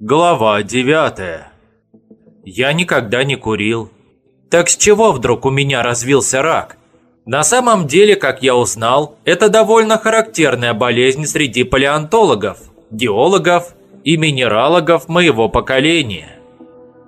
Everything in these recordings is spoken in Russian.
Глава 9 Я никогда не курил. Так с чего вдруг у меня развился рак? На самом деле, как я узнал, это довольно характерная болезнь среди палеонтологов, геологов и минералогов моего поколения.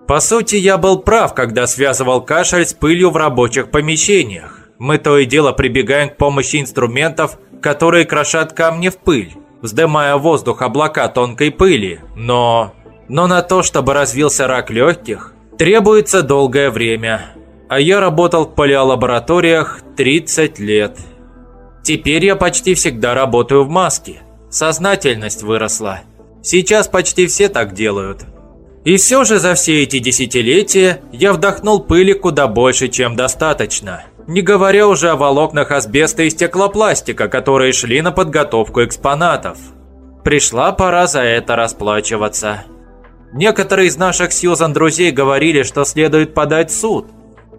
По сути, я был прав, когда связывал кашель с пылью в рабочих помещениях. Мы то и дело прибегаем к помощи инструментов, которые крошат камни в пыль, вздымая воздух облака тонкой пыли, но... Но на то, чтобы развился рак легких, требуется долгое время. А я работал в палеолабораториях 30 лет. Теперь я почти всегда работаю в маске. Сознательность выросла. Сейчас почти все так делают. И все же за все эти десятилетия я вдохнул пыли куда больше, чем достаточно. Не говоря уже о волокнах асбеста и стеклопластика, которые шли на подготовку экспонатов. Пришла пора за это расплачиваться. Некоторые из наших Сьюзан друзей говорили, что следует подать суд.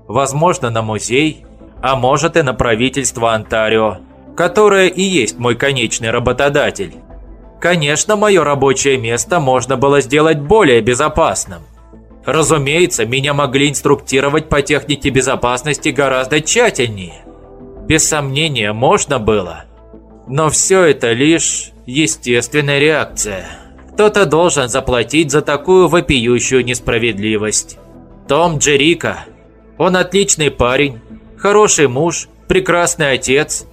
Возможно, на музей, а может и на правительство Онтарио, которое и есть мой конечный работодатель. Конечно, мое рабочее место можно было сделать более безопасным. Разумеется, меня могли инструктировать по технике безопасности гораздо тщательнее. Без сомнения, можно было. Но все это лишь естественная реакция. Кто-то должен заплатить за такую вопиющую несправедливость. Том Джерика. Он отличный парень, хороший муж, прекрасный отец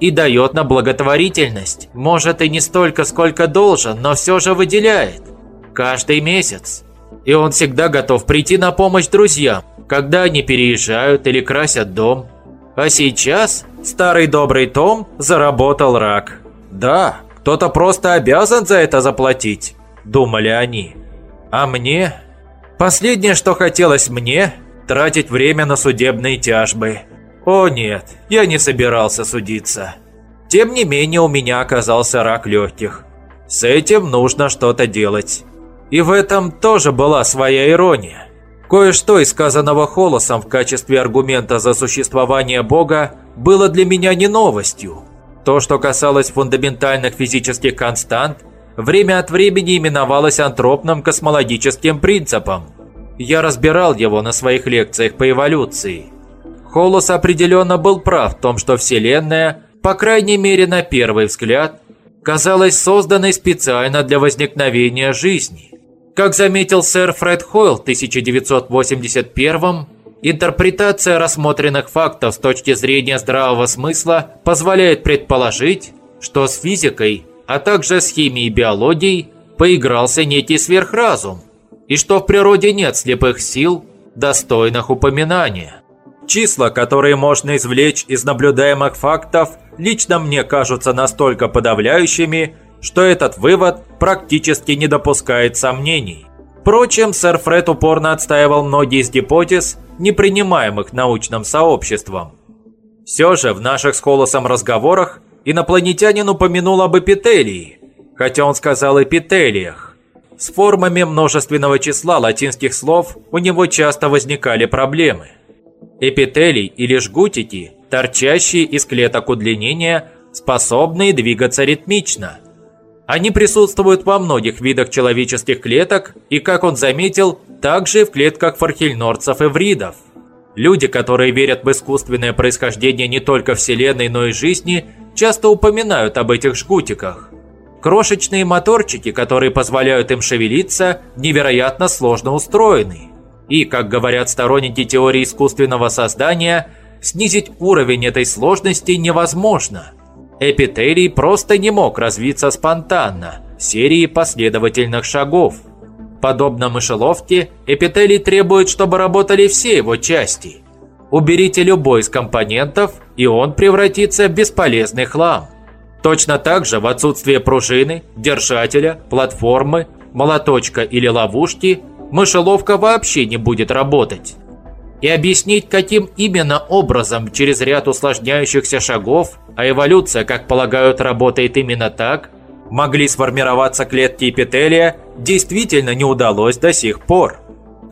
и дает на благотворительность. Может и не столько, сколько должен, но все же выделяет. Каждый месяц. И он всегда готов прийти на помощь друзьям, когда они переезжают или красят дом. А сейчас старый добрый Том заработал рак. Да, кто-то просто обязан за это заплатить, думали они. А мне? Последнее, что хотелось мне, тратить время на судебные тяжбы. О нет, я не собирался судиться. Тем не менее, у меня оказался рак легких. С этим нужно что-то делать. И в этом тоже была своя ирония. Кое-что из сказанного Холосом в качестве аргумента за существование Бога было для меня не новостью. То, что касалось фундаментальных физических констант, время от времени именовалось антропным космологическим принципом. Я разбирал его на своих лекциях по эволюции. Холос определенно был прав в том, что Вселенная, по крайней мере на первый взгляд, казалась созданной специально для возникновения жизни. Как заметил сэр Фред Хойл в 1981 интерпретация рассмотренных фактов с точки зрения здравого смысла позволяет предположить, что с физикой, а также с химией и биологией поигрался некий сверхразум, и что в природе нет слепых сил, достойных упоминания. Числа, которые можно извлечь из наблюдаемых фактов, лично мне кажутся настолько подавляющими, что этот вывод практически не допускает сомнений. Впрочем, сэр Фред упорно отстаивал многие из гипотез, не принимаемых научным сообществом. Все же в наших с Холосом разговорах инопланетянин упомянул об эпителии, хотя он сказал эпителиях. С формами множественного числа латинских слов у него часто возникали проблемы. Эпителий или жгутики, торчащие из клеток удлинения, способные двигаться ритмично – они присутствуют во многих видах человеческих клеток и, как он заметил, также в клетках фархельнорцев и вридов. Люди, которые верят в искусственное происхождение не только Вселенной, но и жизни, часто упоминают об этих жгутиках. Крошечные моторчики, которые позволяют им шевелиться, невероятно сложно устроены. И, как говорят сторонники теории искусственного создания, снизить уровень этой сложности невозможно – Эпителий просто не мог развиться спонтанно, серией последовательных шагов. Подобно мышеловке, эпителий требует, чтобы работали все его части. Уберите любой из компонентов, и он превратится в бесполезный хлам. Точно так же в отсутствие пружины, держателя, платформы, молоточка или ловушки, мышеловка вообще не будет работать и объяснить, каким именно образом через ряд усложняющихся шагов, а эволюция, как полагают, работает именно так, могли сформироваться клетки эпителия, действительно не удалось до сих пор.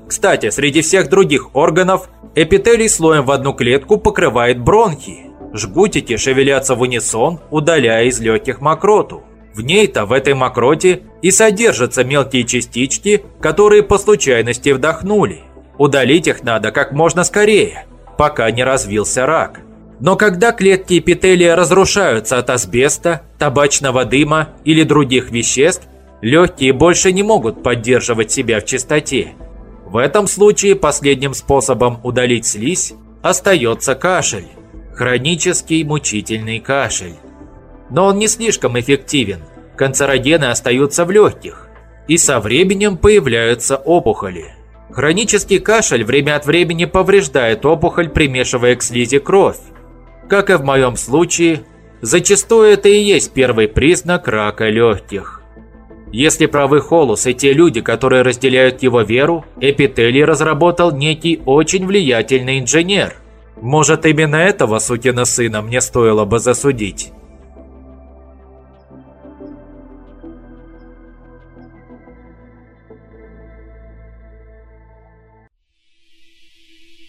Кстати, среди всех других органов эпителий слоем в одну клетку покрывает бронхи. Жгутики шевелятся в унисон, удаляя из легких мокроту. В ней-то, в этой мокроте, и содержатся мелкие частички, которые по случайности вдохнули. Удалить их надо как можно скорее, пока не развился рак. Но когда клетки эпителия разрушаются от асбеста, табачного дыма или других веществ, легкие больше не могут поддерживать себя в чистоте. В этом случае последним способом удалить слизь остается кашель. Хронический мучительный кашель но он не слишком эффективен. Канцерогены остаются в легких, и со временем появляются опухоли. Хронический кашель время от времени повреждает опухоль, примешивая к слизи кровь. Как и в моем случае, зачастую это и есть первый признак рака легких. Если правы Холус и те люди, которые разделяют его веру, эпителий разработал некий очень влиятельный инженер. Может, именно этого сукина сына мне стоило бы засудить.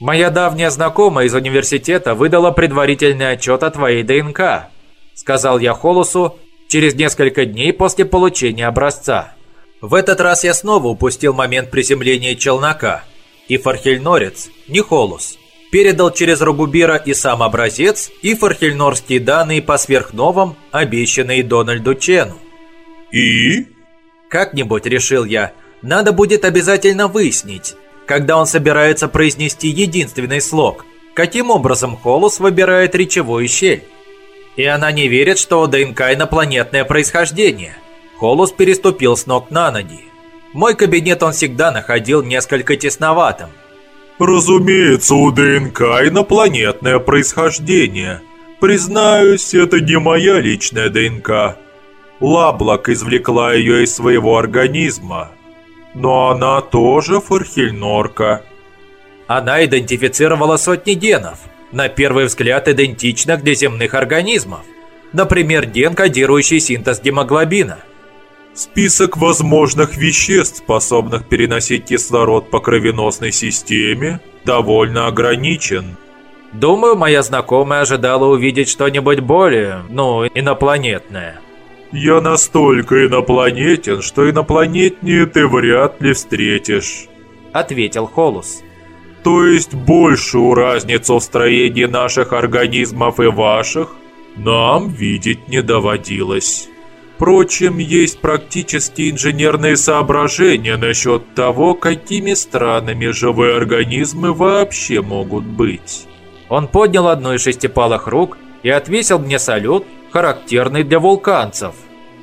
«Моя давняя знакомая из университета выдала предварительный отчет о твоей ДНК», сказал я Холосу через несколько дней после получения образца. В этот раз я снова упустил момент приземления челнока, и Фархельнорец, не Холус, передал через Рогубира и сам образец, и фархельнорские данные по сверхновым, обещанные Дональду Чену. «И?» «Как-нибудь, решил я, надо будет обязательно выяснить, когда он собирается произнести единственный слог, каким образом Холус выбирает речевую щель. И она не верит, что у ДНК инопланетное происхождение. Холус переступил с ног на ноги. Мой кабинет он всегда находил несколько тесноватым. «Разумеется, у ДНК инопланетное происхождение. Признаюсь, это не моя личная ДНК. Лаблок извлекла ее из своего организма, но она тоже фархельнорка. Она идентифицировала сотни генов, на первый взгляд идентичных для земных организмов. Например, ген, кодирующий синтез гемоглобина. Список возможных веществ, способных переносить кислород по кровеносной системе, довольно ограничен. Думаю, моя знакомая ожидала увидеть что-нибудь более, ну, инопланетное. Я настолько инопланетен, что инопланетнее ты вряд ли встретишь», — ответил Холус. «То есть большую разницу в строении наших организмов и ваших нам видеть не доводилось». Впрочем, есть практически инженерные соображения насчет того, какими странными живые организмы вообще могут быть. Он поднял одну из шестипалых рук и отвесил мне салют, характерный для вулканцев.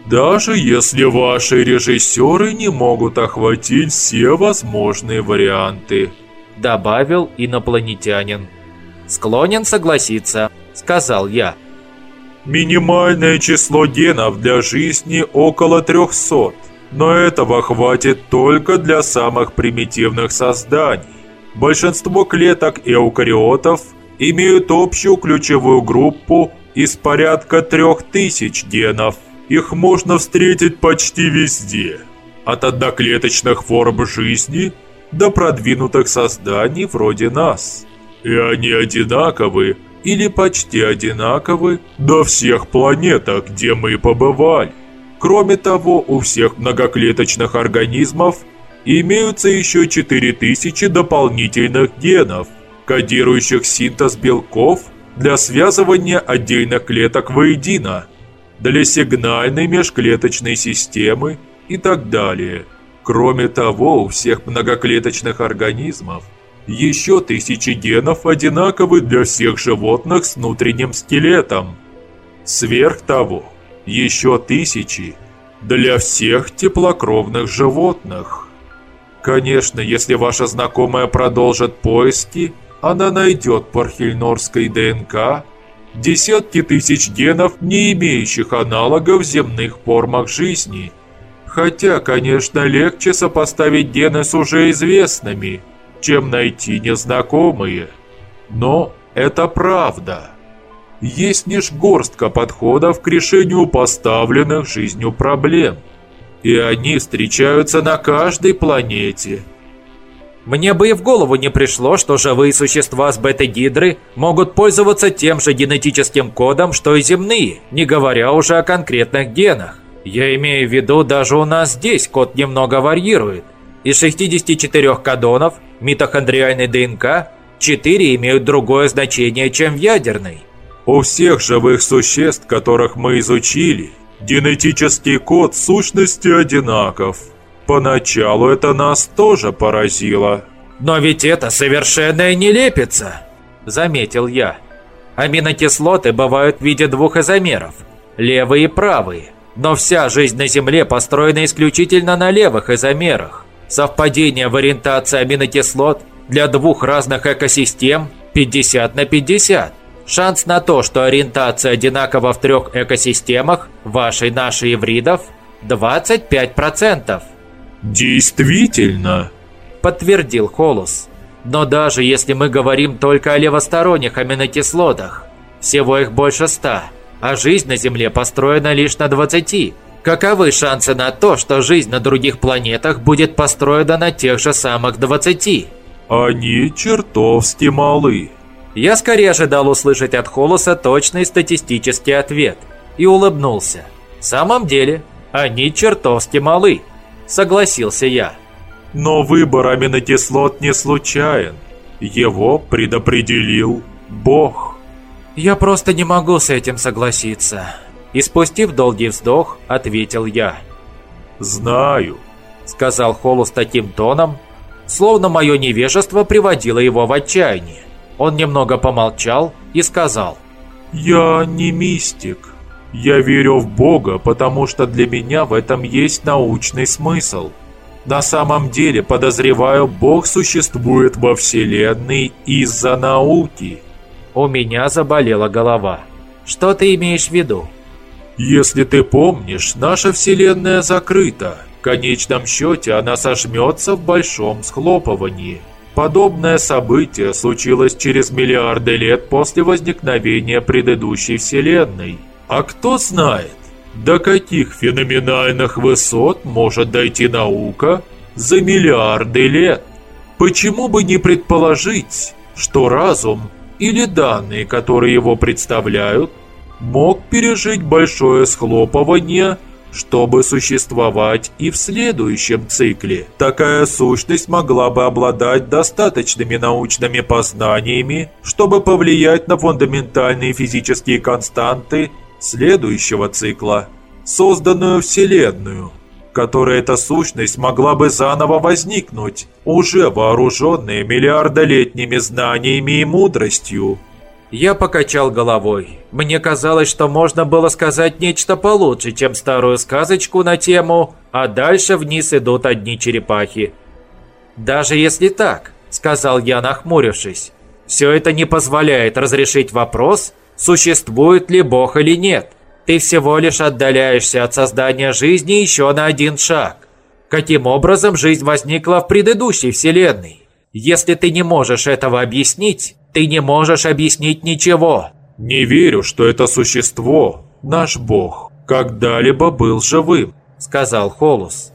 Даже если ваши режиссеры не могут охватить все возможные варианты», добавил инопланетянин. «Склонен согласиться», сказал я. «Минимальное число генов для жизни около 300, но этого хватит только для самых примитивных созданий. Большинство клеток эукариотов имеют общую ключевую группу из порядка 3000 генов – их можно встретить почти везде. От одноклеточных форм жизни до продвинутых созданий вроде нас. И они одинаковы или почти одинаковы до всех планетах, где мы побывали. Кроме того, у всех многоклеточных организмов имеются еще 4000 дополнительных генов, кодирующих синтез белков для связывания отдельных клеток воедино – для сигнальной межклеточной системы и так далее. Кроме того, у всех многоклеточных организмов еще тысячи генов одинаковы для всех животных с внутренним скелетом. Сверх того, еще тысячи для всех теплокровных животных. Конечно, если ваша знакомая продолжит поиски, она найдет пархельнорской ДНК десятки тысяч генов, не имеющих аналогов в земных формах жизни. Хотя, конечно, легче сопоставить гены с уже известными, чем найти незнакомые. Но это правда. Есть лишь горстка подходов к решению поставленных жизнью проблем. И они встречаются на каждой планете – мне бы и в голову не пришло, что живые существа с бета-гидры могут пользоваться тем же генетическим кодом, что и земные, не говоря уже о конкретных генах. Я имею в виду, даже у нас здесь код немного варьирует. Из 64 кадонов митохондриальной ДНК 4 имеют другое значение, чем в ядерной. У всех живых существ, которых мы изучили, генетический код сущности одинаков. Поначалу это нас тоже поразило. Но ведь это совершенная нелепица, заметил я. Аминокислоты бывают в виде двух изомеров, левые и правые. Но вся жизнь на Земле построена исключительно на левых изомерах. Совпадение в ориентации аминокислот для двух разных экосистем 50 на 50. Шанс на то, что ориентация одинакова в трех экосистемах, вашей, нашей и вридов, 25%. «Действительно», – подтвердил Холус. «Но даже если мы говорим только о левосторонних аминокислотах, всего их больше ста, а жизнь на Земле построена лишь на 20. Каковы шансы на то, что жизнь на других планетах будет построена на тех же самых 20? Они чертовски малы. Я скорее ожидал услышать от Холоса точный статистический ответ и улыбнулся. В самом деле, они чертовски малы, согласился я. Но выбор аминокислот не случайен. Его предопределил Бог. Я просто не могу с этим согласиться. И спустив долгий вздох, ответил я. «Знаю», — сказал Холус таким тоном, словно мое невежество приводило его в отчаяние. Он немного помолчал и сказал. «Я не мистик. Я верю в Бога, потому что для меня в этом есть научный смысл. На самом деле, подозреваю, Бог существует во Вселенной из-за науки». У меня заболела голова. «Что ты имеешь в виду?» Если ты помнишь, наша Вселенная закрыта. В конечном счете она сожмется в большом схлопывании. Подобное событие случилось через миллиарды лет после возникновения предыдущей Вселенной. А кто знает, до каких феноменальных высот может дойти наука за миллиарды лет? Почему бы не предположить, что разум или данные, которые его представляют, мог пережить большое схлопывание, чтобы существовать и в следующем цикле. Такая сущность могла бы обладать достаточными научными познаниями, чтобы повлиять на фундаментальные физические константы следующего цикла, созданную Вселенную, которой эта сущность могла бы заново возникнуть, уже вооруженная миллиардолетними знаниями и мудростью. Я покачал головой. Мне казалось, что можно было сказать нечто получше, чем старую сказочку на тему «А дальше вниз идут одни черепахи». «Даже если так», — сказал я, нахмурившись, «все это не позволяет разрешить вопрос, существует ли Бог или нет. Ты всего лишь отдаляешься от создания жизни еще на один шаг. Каким образом жизнь возникла в предыдущей вселенной? Если ты не можешь этого объяснить, ты не можешь объяснить ничего. Не верю, что это существо, наш бог, когда-либо был живым, сказал Холус.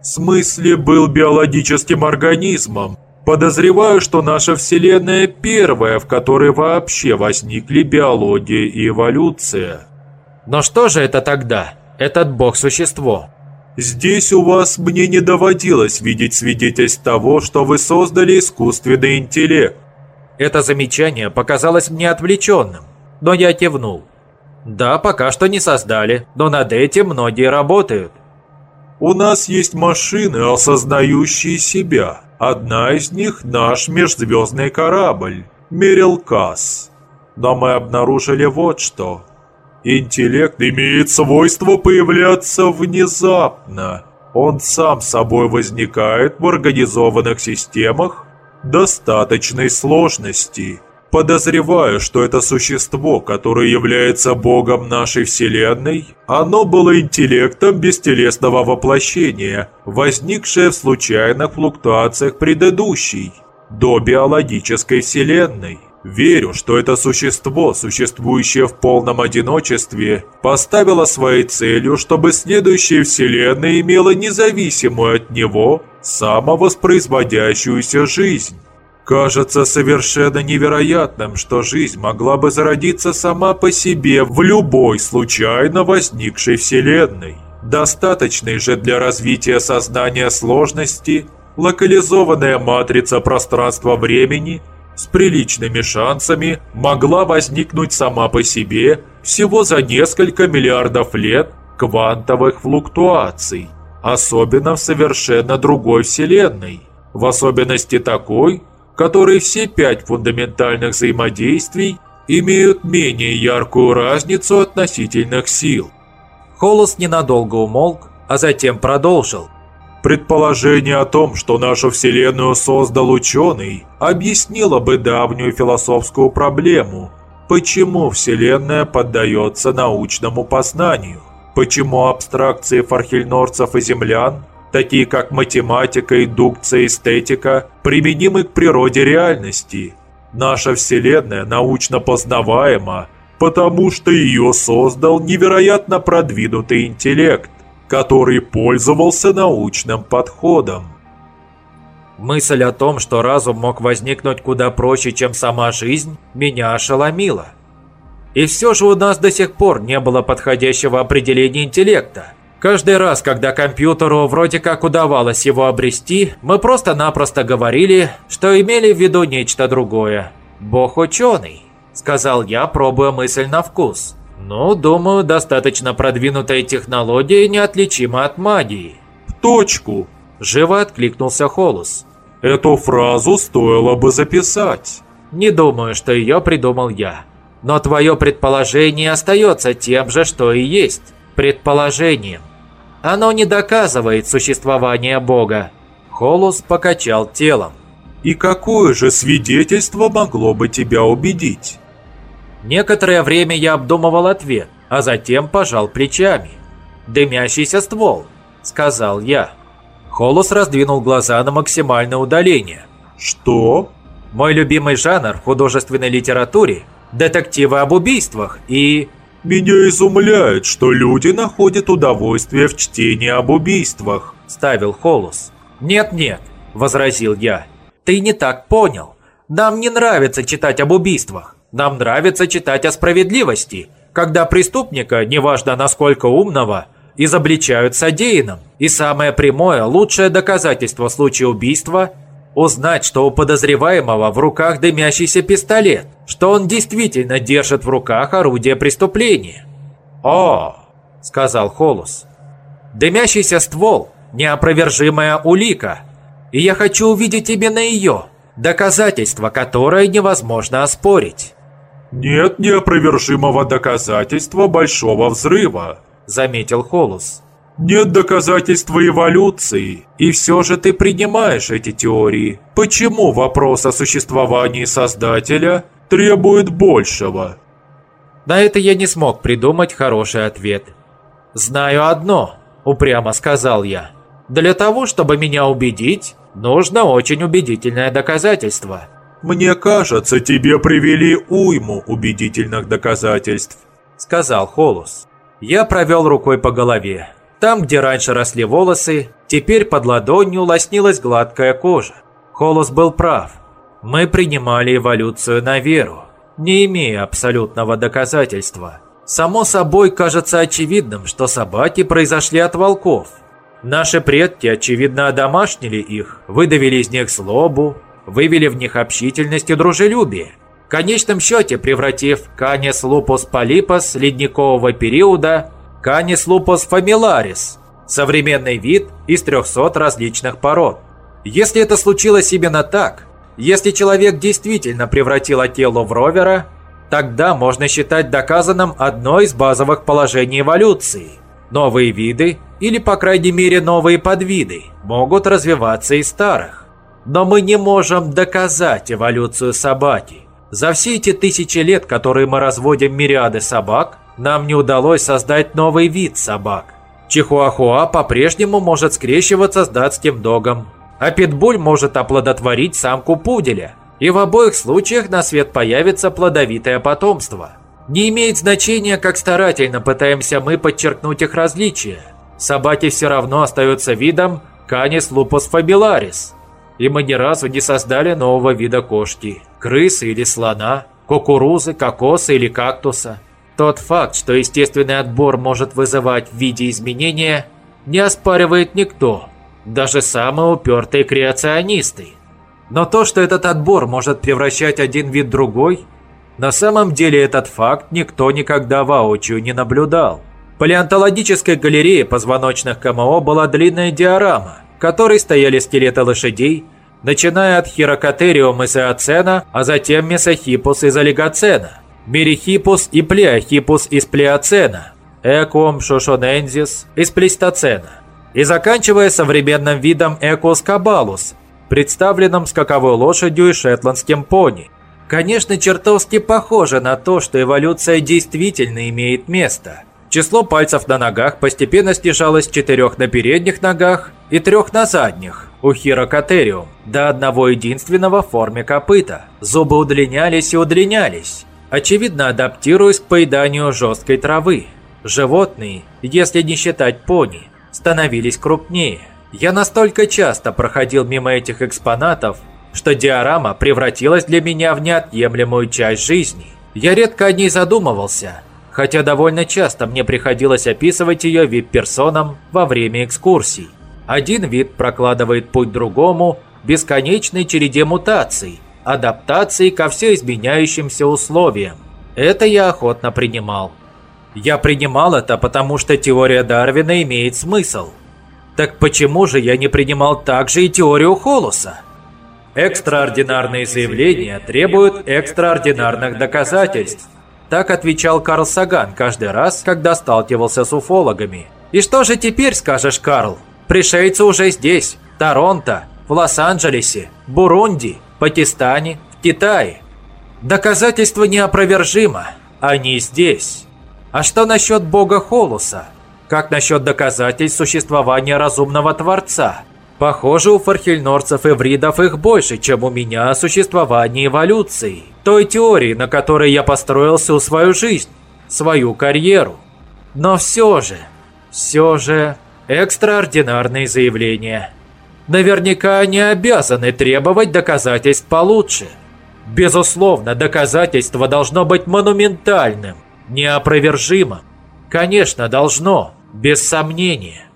В смысле был биологическим организмом. Подозреваю, что наша Вселенная первая, в которой вообще возникли биология и эволюция. Но что же это тогда, этот бог-существо? Здесь у вас мне не доводилось видеть свидетельств того, что вы создали искусственный интеллект. Это замечание показалось мне отвлеченным, но я кивнул. Да, пока что не создали, но над этим многие работают. У нас есть машины, осознающие себя. Одна из них наш межзвездный корабль, Мерилкас. Но мы обнаружили вот что. Интеллект имеет свойство появляться внезапно. Он сам собой возникает в организованных системах достаточной сложности. Подозреваю, что это существо, которое является богом нашей Вселенной, оно было интеллектом бестелесного воплощения, возникшее в случайных флуктуациях предыдущей, до биологической Вселенной. Верю, что это существо, существующее в полном одиночестве, поставило своей целью, чтобы следующая Вселенная имела независимую от него самовоспроизводящуюся жизнь. Кажется совершенно невероятным, что жизнь могла бы зародиться сама по себе в любой случайно возникшей Вселенной. Достаточной же для развития сознания сложности локализованная матрица пространства-времени с приличными шансами могла возникнуть сама по себе всего за несколько миллиардов лет квантовых флуктуаций, особенно в совершенно другой вселенной, в особенности такой, которой все пять фундаментальных взаимодействий имеют менее яркую разницу относительных сил. Холос ненадолго умолк, а затем продолжил. Предположение о том, что нашу Вселенную создал ученый, объяснило бы давнюю философскую проблему, почему Вселенная поддается научному познанию, почему абстракции фархельнорцев и землян, такие как математика, индукция, эстетика, применимы к природе реальности – Наша Вселенная научно познаваема, потому что ее создал невероятно продвинутый интеллект, который пользовался научным подходом. Мысль о том, что разум мог возникнуть куда проще, чем сама жизнь, меня ошеломила. И все же у нас до сих пор не было подходящего определения интеллекта. Каждый раз, когда компьютеру вроде как удавалось его обрести, мы просто-напросто говорили, что имели в виду нечто другое. «Бог ученый», — сказал я, пробуя мысль на вкус. «Ну, думаю, достаточно продвинутая технология неотличима от магии». «В точку», — живо откликнулся Холус. «Эту фразу стоило бы записать». «Не думаю, что ее придумал я. Но твое предположение остается тем же, что и есть. Предположением. Оно не доказывает существование Бога. Холус покачал телом. И какое же свидетельство могло бы тебя убедить? Некоторое время я обдумывал ответ, а затем пожал плечами. «Дымящийся ствол», — сказал я. Холус раздвинул глаза на максимальное удаление. «Что?» «Мой любимый жанр в художественной литературе – детективы об убийствах и «Меня изумляет, что люди находят удовольствие в чтении об убийствах», – ставил Холус. «Нет-нет», – возразил я. «Ты не так понял. Нам не нравится читать об убийствах. Нам нравится читать о справедливости, когда преступника, неважно насколько умного, изобличают содеянным. И самое прямое, лучшее доказательство случая убийства Узнать, что у подозреваемого в руках дымящийся пистолет, что он действительно держит в руках орудие преступления. «О!» – сказал Холус. «Дымящийся ствол – неопровержимая улика, и я хочу увидеть именно ее, доказательство которое невозможно оспорить». «Нет неопровержимого доказательства Большого Взрыва», – заметил Холус. Нет доказательства эволюции, и все же ты принимаешь эти теории. Почему вопрос о существовании Создателя требует большего? На это я не смог придумать хороший ответ. «Знаю одно», – упрямо сказал я. «Для того, чтобы меня убедить, нужно очень убедительное доказательство». «Мне кажется, тебе привели уйму убедительных доказательств», – сказал Холус. Я провел рукой по голове. Там, где раньше росли волосы, теперь под ладонью лоснилась гладкая кожа. Холос был прав. Мы принимали эволюцию на веру, не имея абсолютного доказательства. Само собой кажется очевидным, что собаки произошли от волков. Наши предки, очевидно, одомашнили их, выдавили из них злобу, вывели в них общительность и дружелюбие. В конечном счете превратив Canis lupus polypus ледникового периода Canis lupus familiaris – современный вид из 300 различных пород. Если это случилось именно так, если человек действительно превратил Ателлу в ровера, тогда можно считать доказанным одно из базовых положений эволюции. Новые виды, или по крайней мере новые подвиды, могут развиваться из старых. Но мы не можем доказать эволюцию собаки. За все эти тысячи лет, которые мы разводим мириады собак, нам не удалось создать новый вид собак. Чихуахуа по-прежнему может скрещиваться с датским догом, а питбуль может оплодотворить самку пуделя. И в обоих случаях на свет появится плодовитое потомство. Не имеет значения, как старательно пытаемся мы подчеркнуть их различия. Собаки все равно остаются видом Canis lupus fabilaris. И мы ни разу не создали нового вида кошки, крысы или слона, кукурузы, кокоса или кактуса. Тот факт, что естественный отбор может вызывать в виде изменения, не оспаривает никто, даже самые упертые креационисты. Но то, что этот отбор может превращать один вид в другой, на самом деле этот факт никто никогда воочию не наблюдал. Палеонтологической галерее позвоночных КМО была длинная диорама, в которой стояли скелеты лошадей, начиная от Хирокотериум из Эоцена, а затем Месохипус из Олигоцена, Мерихипус и Плеохипус из Плеоцена, Экуум шошонензис из Плейстоцена и заканчивая современным видом Экус кабалус, представленным скаковой лошадью и шетландским пони. Конечно, чертовски похоже на то, что эволюция действительно имеет место. Число пальцев на ногах постепенно снижалось с четырех на передних ногах и трех на задних у Хирокотериум до одного единственного в форме копыта. Зубы удлинялись и удлинялись, очевидно адаптируясь к поеданию жесткой травы. Животные, если не считать пони, становились крупнее. Я настолько часто проходил мимо этих экспонатов, что диорама превратилась для меня в неотъемлемую часть жизни. Я редко о ней задумывался, хотя довольно часто мне приходилось описывать ее вип-персонам во время экскурсий. Один вид прокладывает путь другому бесконечной череде мутаций, адаптаций ко все изменяющимся условиям. Это я охотно принимал. Я принимал это, потому что теория Дарвина имеет смысл. Так почему же я не принимал также и теорию Холоса? Экстраординарные заявления требуют экстраординарных доказательств. Так отвечал Карл Саган каждый раз, когда сталкивался с уфологами. И что же теперь скажешь, Карл? Пришельцы уже здесь, Торонто, в Лос-Анджелесе, Бурунди, Пакистане, в Китае. Доказательства неопровержимо. Они здесь. А что насчет бога Холуса? Как насчет доказательств существования разумного Творца? Похоже, у фархельнорцев и вридов их больше, чем у меня о существовании эволюции. Той теории, на которой я построил всю свою жизнь, свою карьеру. Но все же, все же, экстраординарные заявления. Наверняка они обязаны требовать доказательств получше. Безусловно, доказательство должно быть монументальным, неопровержимо. Конечно, должно, без сомнения.